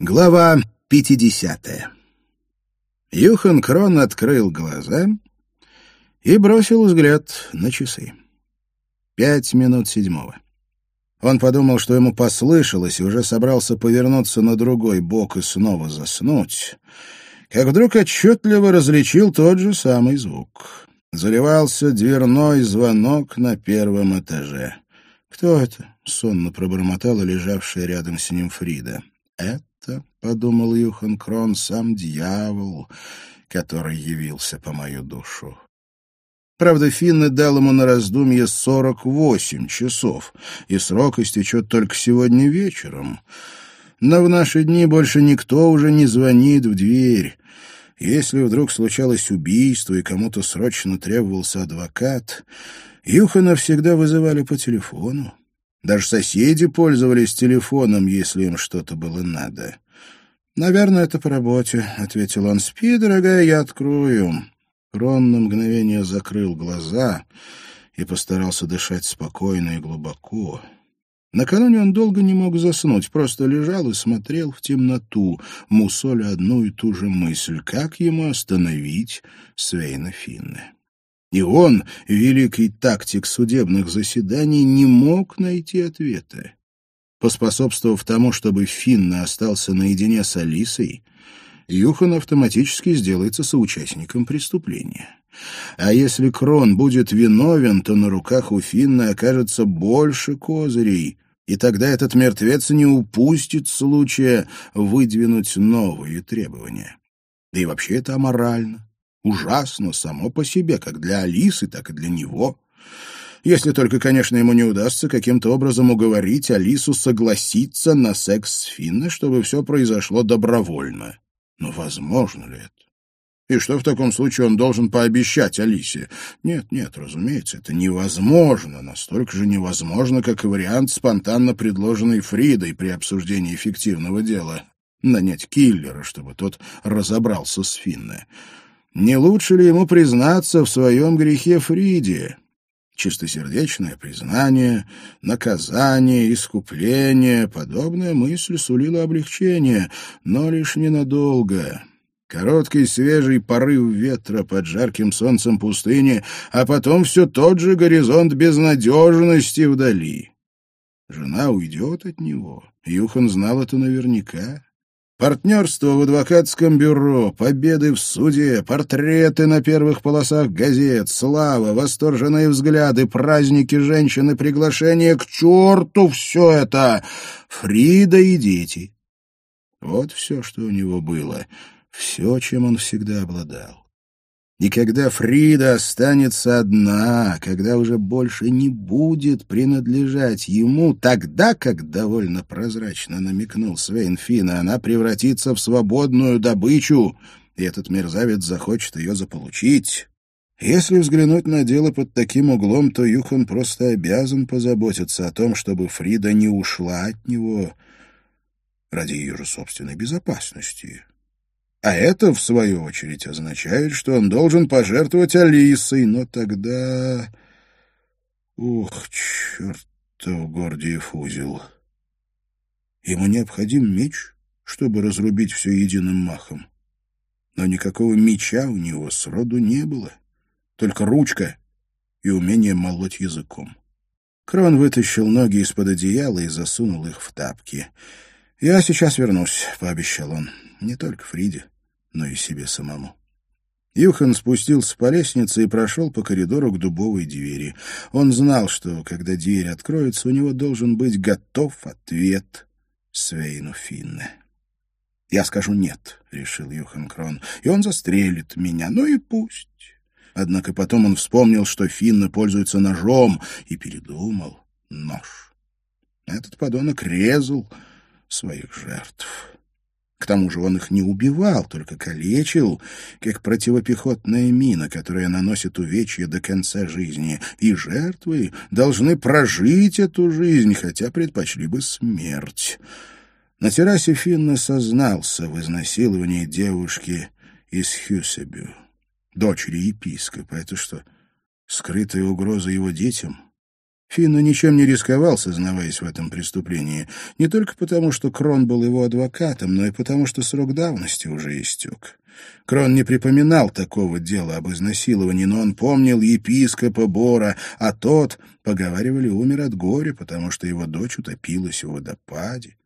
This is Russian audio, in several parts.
Глава 50. Юхан Крон открыл глаза и бросил взгляд на часы. Пять минут седьмого. Он подумал, что ему послышалось, и уже собрался повернуться на другой бок и снова заснуть, как вдруг отчетливо различил тот же самый звук. Заливался дверной звонок на первом этаже. «Кто это?» — сонно пробормотала лежавшая рядом с ним Фрида. «Это?» Это, — подумал Юхан Крон, — сам дьявол, который явился по мою душу. Правда, Финны дал ему на раздумье сорок восемь часов, и срок истечет только сегодня вечером. Но в наши дни больше никто уже не звонит в дверь. Если вдруг случалось убийство и кому-то срочно требовался адвокат, Юхана всегда вызывали по телефону. Даже соседи пользовались телефоном, если им что-то было надо. «Наверное, это по работе», — ответил он. «Спи, дорогая, я открою». Крон на мгновение закрыл глаза и постарался дышать спокойно и глубоко. Накануне он долго не мог заснуть, просто лежал и смотрел в темноту, мусоля одну и ту же мысль, как ему остановить Свейна Финне. И он, великий тактик судебных заседаний, не мог найти ответа. Поспособствовав тому, чтобы Финна остался наедине с Алисой, Юхан автоматически сделается соучастником преступления. А если Крон будет виновен, то на руках у Финна окажется больше козырей, и тогда этот мертвец не упустит случая выдвинуть новые требования. Да и вообще это аморально ужасно само по себе, как для Алисы, так и для него. Если только, конечно, ему не удастся каким-то образом уговорить Алису согласиться на секс с Финной, чтобы все произошло добровольно. Но возможно ли это? И что в таком случае он должен пообещать Алисе? Нет, нет, разумеется, это невозможно. Настолько же невозможно, как и вариант, спонтанно предложенный Фридой при обсуждении фиктивного дела. Нанять киллера, чтобы тот разобрался с Финной. Не лучше ли ему признаться в своем грехе Фриде? Чистосердечное признание, наказание, искупление — подобная мысль сулила облегчение, но лишь ненадолго. Короткий свежий порыв ветра под жарким солнцем пустыни, а потом все тот же горизонт безнадежности вдали. Жена уйдет от него. Юхан знал это наверняка. Партнерство в адвокатском бюро, победы в суде, портреты на первых полосах газет, слава, восторженные взгляды, праздники женщины, приглашения к черту все это! Фрида и дети. Вот все, что у него было, все, чем он всегда обладал. И когда Фрида останется одна, когда уже больше не будет принадлежать ему, тогда, как довольно прозрачно намекнул Свейн Фина, она превратится в свободную добычу, и этот мерзавец захочет ее заполучить. Если взглянуть на дело под таким углом, то Юхан просто обязан позаботиться о том, чтобы Фрида не ушла от него ради ее же собственной безопасности. А это, в свою очередь, означает, что он должен пожертвовать Алисой, но тогда... Ух, чертов Гордиев узел! Ему необходим меч, чтобы разрубить все единым махом. Но никакого меча у него сроду не было, только ручка и умение молоть языком. Крон вытащил ноги из-под одеяла и засунул их в тапки. «Я сейчас вернусь», — пообещал он не только Фриде, но и себе самому. Юхан спустился по лестнице и прошел по коридору к дубовой двери. Он знал, что, когда дверь откроется, у него должен быть готов ответ Свейну Финне. «Я скажу «нет», — решил Юхан Крон, — «и он застрелит меня, ну и пусть». Однако потом он вспомнил, что Финна пользуется ножом, и передумал нож. Этот подонок резал своих жертв. К тому же он их не убивал, только калечил, как противопехотная мина, которая наносит увечья до конца жизни, и жертвы должны прожить эту жизнь, хотя предпочли бы смерть. На террасе Финна сознался в изнасиловании девушки из Хюсебю, дочери епископа. Это что, скрытая угроза его детям? Финна ничем не рисковал, сознаваясь в этом преступлении, не только потому, что Крон был его адвокатом, но и потому, что срок давности уже истек. Крон не припоминал такого дела об изнасиловании, но он помнил епископа Бора, а тот, поговаривали, умер от горя, потому что его дочь утопилась в водопаде.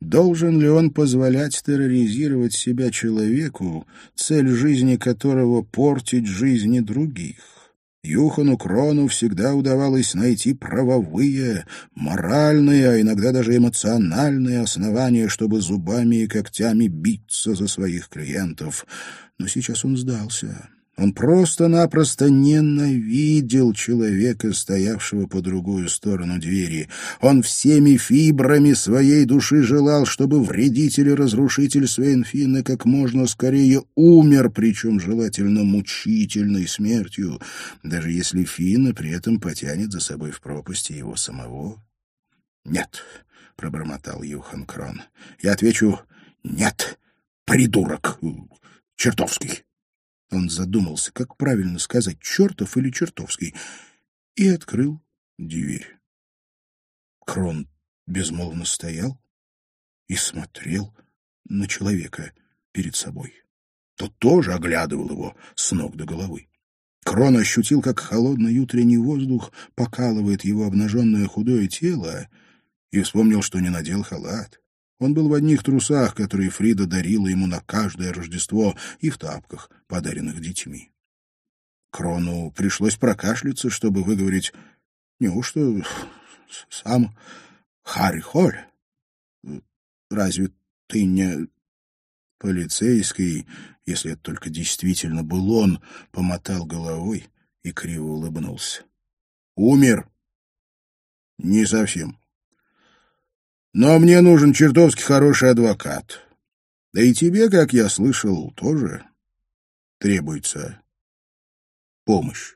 Должен ли он позволять терроризировать себя человеку, цель жизни которого — портить жизни других? Юхану Крону всегда удавалось найти правовые, моральные, а иногда даже эмоциональные основания, чтобы зубами и когтями биться за своих клиентов. Но сейчас он сдался. Он просто-напросто ненавидел человека, стоявшего по другую сторону двери. Он всеми фибрами своей души желал, чтобы вредитель и разрушитель Свейнфина как можно скорее умер, причем желательно мучительной смертью, даже если Фина при этом потянет за собой в пропасти его самого. «Нет», — пробормотал Юхан Крон, — «я отвечу «нет, придурок, чертовский». Он задумался, как правильно сказать, чертов или чертовский, и открыл дверь. Крон безмолвно стоял и смотрел на человека перед собой. Тот тоже оглядывал его с ног до головы. Крон ощутил, как холодный утренний воздух покалывает его обнаженное худое тело, и вспомнил, что не надел халат. Он был в одних трусах, которые Фрида дарила ему на каждое Рождество, и в тапках, подаренных детьми. Крону пришлось прокашляться, чтобы выговорить «Неужто сам Харри Холь? Разве ты не...» Полицейский, если это только действительно был он, помотал головой и криво улыбнулся. «Умер?» «Не совсем. Но мне нужен чертовски хороший адвокат. Да и тебе, как я слышал, тоже требуется помощь.